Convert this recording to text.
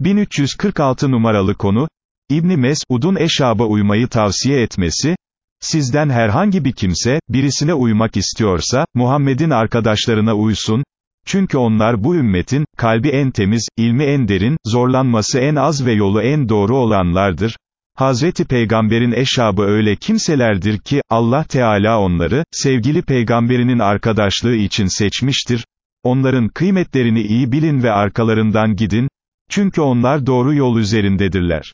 1346 numaralı konu, İbni Mes'ud'un eşaba uymayı tavsiye etmesi, sizden herhangi bir kimse, birisine uymak istiyorsa, Muhammed'in arkadaşlarına uysun, çünkü onlar bu ümmetin, kalbi en temiz, ilmi en derin, zorlanması en az ve yolu en doğru olanlardır. Hazreti Peygamber'in eşabı öyle kimselerdir ki, Allah Teala onları, sevgili peygamberinin arkadaşlığı için seçmiştir. Onların kıymetlerini iyi bilin ve arkalarından gidin, çünkü onlar doğru yol üzerindedirler.